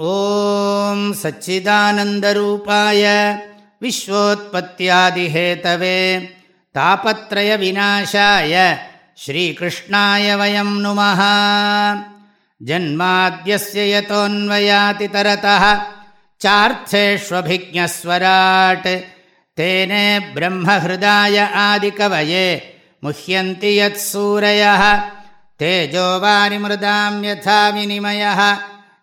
ॐ सच्चिदानन्दरूपाय विश्वोत्पत्त्यादिहेतवे तापत्रयविनाशाय श्रीकृष्णाय वयं नुमः जन्माद्यस्य यतोऽन्वयातितरतः चार्थेष्वभिज्ञस्वराट् तेने ब्रह्महृदाय आदिकवये मुह्यन्ति यत्सूरयः तेजोवारिमृदां यथा विनिमयः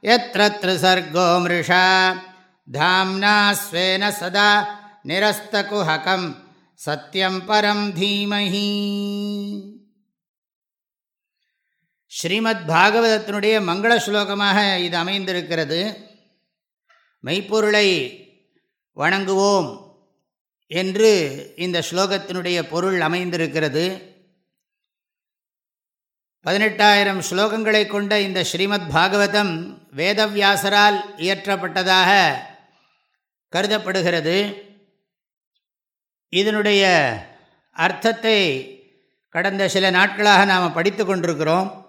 यत्र त्रिसर्गो मृषा धाम्ना स्वेन सदा निरस्तकुहकं सत्यं परं धीमहि ஸ்ரீமத் பாகவதத்தினுடைய மங்கள ஸ்லோகமாக இது அமைந்திருக்கிறது மெய்ப்பொருளை வணங்குவோம் என்று இந்த ஸ்லோகத்தினுடைய பொருள் அமைந்திருக்கிறது பதினெட்டாயிரம் ஸ்லோகங்களை கொண்ட இந்த ஸ்ரீமத் பாகவதம் வேதவியாசரால் இயற்றப்பட்டதாக கருதப்படுகிறது. இதனுடைய அர்த்தத்தை கடந்த சில நாட்களாக நாம் படித்து கொண்டிருக்கிறோம்.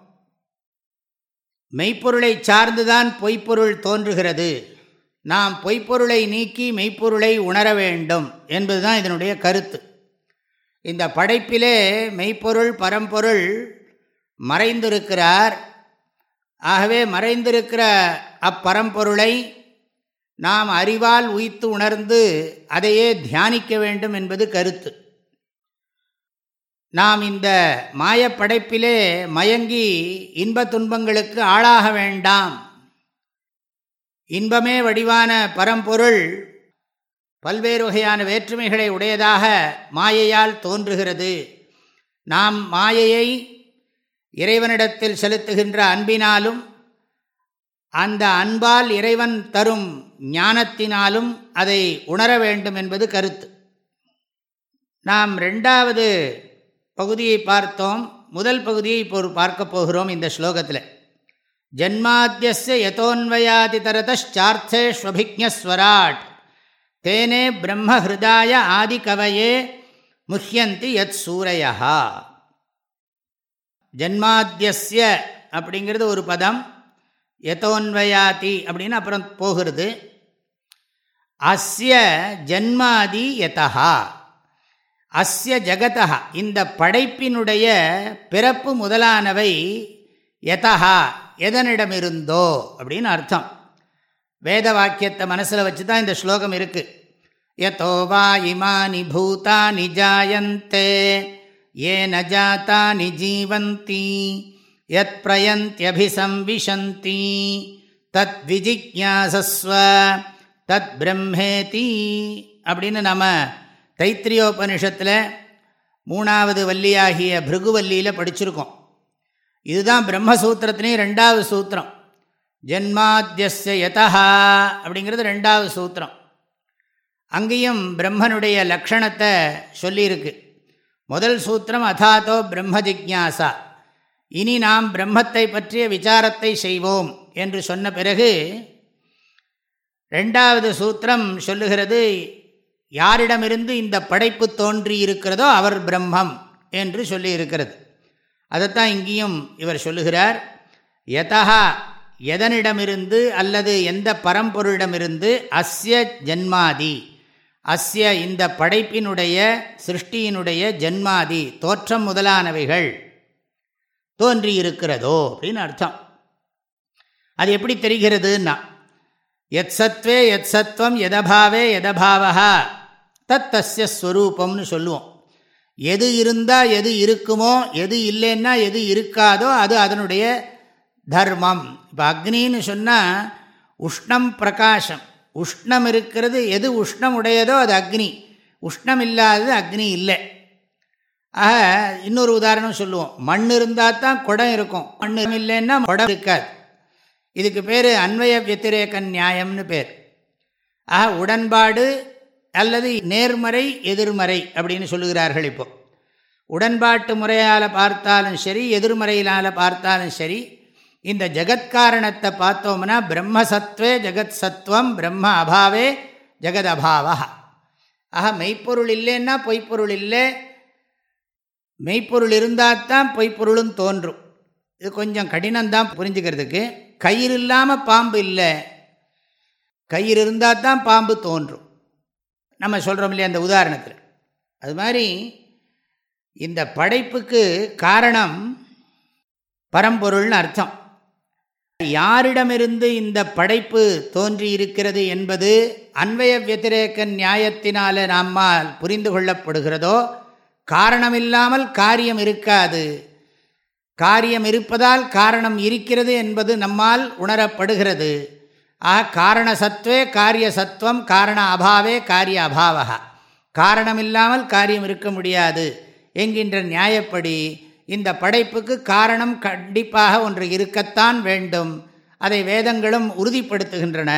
மெய்ப்பொருளை சார்ந்துதான் பொய்ப்பொருள் தோன்றுகிறது. நாம் பொய்ப்பொருளை நீக்கி மெய்ப்பொருளை உணர வேண்டும் என்பதுதான் இதனுடைய கருத்து. இந்த படைப்பிலே மெய்ப்பொருள் பரம்பொருள் மறைந்திருக்கிறார். ஆகவே மறைந்திருக்கிற அப்பரம்பொருளை நாம் அறிவால் உயித்து உணர்ந்து அதையே தியானிக்க வேண்டும் என்பது கருத்து. நாம் இந்த மாயப்படைப்பிலே மயங்கி இன்ப துன்பங்களுக்கு ஆளாக வேண்டாம். இன்பமே வடிவான பரம்பொருள் பல்வேறு வகையான வேற்றுமைகளை உடையதாக மாயையால் தோன்றுகிறது. நாம் மாயையை இறைவனிடத்தில் செலுத்துகின்ற அன்பினாலும் அந்த அன்பால் இறைவன் தரும் ஞானத்தினாலும் அதை உணர வேண்டும் என்பது கருத்து. நாம் ரெண்டாவது பகுதியை பார்த்தோம். முதல் பகுதியை இப்போ பார்க்க போகிறோம் இந்த ஸ்லோகத்தில். ஜன்மாத்திய யதோன்வயாதி தரதார்த்தேஷ்வபிஜஸ்வராட் தேனே பிரம்மஹிருதாய ஆதிகவையே முஹியந்தி யத் சூரையா ஜன்மாத்தியஸ்ய அப்படிங்கிறது ஒரு பதம். யதோன்வயாதி அப்படின்னு அப்புறம் போகிறது. அஸ்ய ஜென்மாதி யதா அஸ்ய ஜகதா இந்த படைப்பினுடைய பிறப்பு முதலானவை யதா எதனிடமிருந்தோ அப்படின்னு அர்த்தம். வேத வாக்கியத்தை மனசில் வச்சு தான் இந்த ஸ்லோகம் இருக்குது யதோ வா இமானி பூதானி ஜாயந்தே. ஏ நாத்தானி ஜீவந்தி யத் பிரயந்தியபிசம்விசந்தி தத் தத் பிரம்மேதி அப்படின்னு நம்ம தைத்திரியோபனிஷத்தில் மூணாவது வள்ளியாகிய பிருகுவல்லியில் படிச்சிருக்கோம். இதுதான் பிரம்மசூத்திரத்தினையும் ரெண்டாவது சூத்திரம். ஜென்மாத்தியஸ்ய யதா அப்படிங்கிறது ரெண்டாவது சூத்திரம். அங்கேயும் பிரம்மனுடைய லக்ஷணத்தை சொல்லியிருக்கு. முதல் சூத்திரம் அதாத்தோ பிரம்ம ஜிக்யாசா. இனி நாம் பிரம்மத்தை பற்றிய விசாரத்தை செய்வோம் என்று சொன்ன பிறகு ரெண்டாவது சூத்திரம் சொல்லுகிறது யாரிடமிருந்து இந்த படைப்பு தோன்றி இருக்கிறதோ அவர் பிரம்மம் என்று சொல்லி இருக்கிறது. அதைத்தான் இங்கேயும் இவர் சொல்லுகிறார் யதா எதனிடமிருந்து அல்லது எந்த பரம்பொருளிடமிருந்து அஸ்ய ஜன்மாதி? அஸ்ய இந்த படைப்பினுடைய சிருஷ்டியினுடைய ஜன்மாதி தோற்றம் முதலானவைகள் தோன்றியிருக்கிறதோ அப்படின்னு அர்த்தம். அது எப்படி தெரிகிறதுன்னா எத் சத்வே எத் சத்வம் எதபாவே எதபாவா தத் தஸ்ய ஸ்வரூபம்னு சொல்லுவோம். எது இருந்தால் எது இருக்குமோ எது இல்லைன்னா எது இருக்காதோ அது அதனுடைய தர்மம். இப்போ அக்னின்னு சொன்னால் உஷ்ணம் பிரகாசம். உஷ்ணம் இருக்கிறது எது உஷ்ணம் உடையதோ அது அக்னி. உஷ்ணம் இல்லாதது அக்னி இல்லை. ஆக இன்னொரு உதாரணம் சொல்லுவோம். மண் இருந்தால் தான் குடம் இருக்கும். மண் இல்லைன்னா குடம் இருக்காது. இதுக்கு பேர் அன்வய வத்திரேக்க நியாயம்னு பேர். ஆக உடன்பாடு அல்லது நேர்மறை எதிர்மறை அப்படின்னு சொல்லுகிறார்கள் இப்போ. உடன்பாட்டு முறையால் பார்த்தாலும் சரி எதிர்மறையினால் பார்த்தாலும் சரி இந்த ஜெகத்காரணத்தை பார்த்தோம்னா பிரம்மசத்வே ஜெகத் சத்வம் பிரம்ம அபாவே ஜெகத் அபாவா. ஆக மெய்ப்பொருள் இல்லைன்னா பொய்ப்பொருள் இல்லை. மெய்ப்பொருள் இருந்தால் தான் பொய்ப்பொருளும் தோன்றும். இது கொஞ்சம் கடினம்தான் புரிஞ்சுக்கிறதுக்கு. கயிறு இல்லாமல் பாம்பு இல்லை. கயிறு இருந்தால் தான் பாம்பு தோன்றும். நம்ம சொல்கிறோம் இல்லையா அந்த உதாரணத்தில். அது மாதிரி இந்த படைப்புக்கு காரணம் பரம்பொருள்னு அர்த்தம். யாரிடமிருந்து இந்த படைப்பு தோன்றியிருக்கிறது என்பது அன்வய வத்திரேக்க நியாயத்தினால நம்மால் புரிந்து கொள்ளப்படுகிறதோ? காரணமில்லாமல் காரியம் இருக்காது. காரியம் இருப்பதால் காரணம் இருக்கிறது என்பது நம்மால் உணரப்படுகிறது. ஆ காரண சத்வே காரிய சத்துவம் காரண அபாவே காரிய அபாவகா காரணமில்லாமல் காரியம் இருக்க முடியாது என்கின்ற நியாயப்படி இந்த படைப்புக்கு காரணம் கண்டிப்பாக ஒன்று இருக்கத்தான் வேண்டும். அதை வேதங்களும் உறுதிப்படுத்துகின்றன.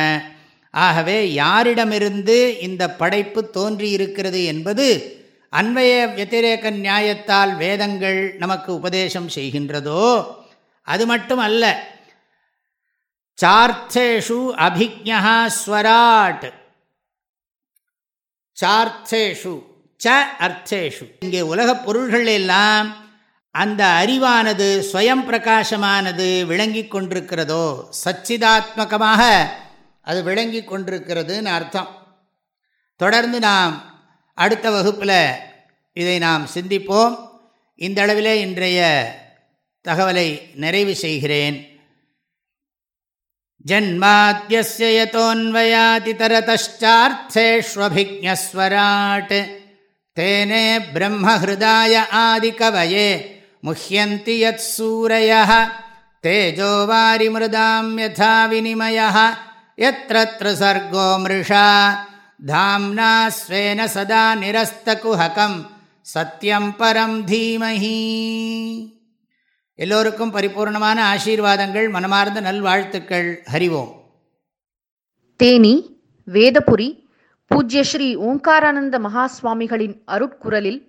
ஆகவே யாரிடமிருந்து இந்த படைப்பு தோன்றியிருக்கிறது என்பது அன்வய வத்திரேக நியாயத்தால் வேதங்கள் நமக்கு உபதேசம் செய்கின்றதோ? அது மட்டும் அல்ல சார்த்தேஷு அபிஜா ஸ்வராட். சார்த்தேஷு ச அர்த்தேஷு. இங்கே உலகப் பொருள்கள் எல்லாம் அந்த அறிவானது ஸ்வயம் பிரகாசமானது விளங்கி கொண்டிருக்கிறதோ சச்சிதாத்மகமாக அது விளங்கி கொண்டிருக்கிறதுன்னு அர்த்தம். தொடர்ந்து நாம் அடுத்த வகுப்பில் இதை நாம் சிந்திப்போம். இந்த அளவிலே இன்றைய தகவலை நிறைவு செய்கிறேன். ஜன்மாத்தியஸ்ய தேனே தரதஷ்டார்த்தேஷ்வபிஜஸ்வராட் தேனே பிரம்மஹிருதாய ஆதிகவயே. முஹ்யந்தி யத் சூரய தேஜோ வாரிமிருதாம் யதா வினிமய எத்திர சர்கோ மிருஷா தாம்னா ஸ்வேன சதா நிரஸ்தகுஹகம் சத்தியம் பரம் தீமஹி எல்லோருக்கும் பரிபூர்ணமான ஆசீர்வாதங்கள் மனமார்ந்த நல்வாழ்த்துக்கள். ஹரிவோம். தேனி வேதபுரி பூஜ்ய ஸ்ரீ ஓங்காரானந்த மகாஸ்வாமிகளின் அருட்குரலில்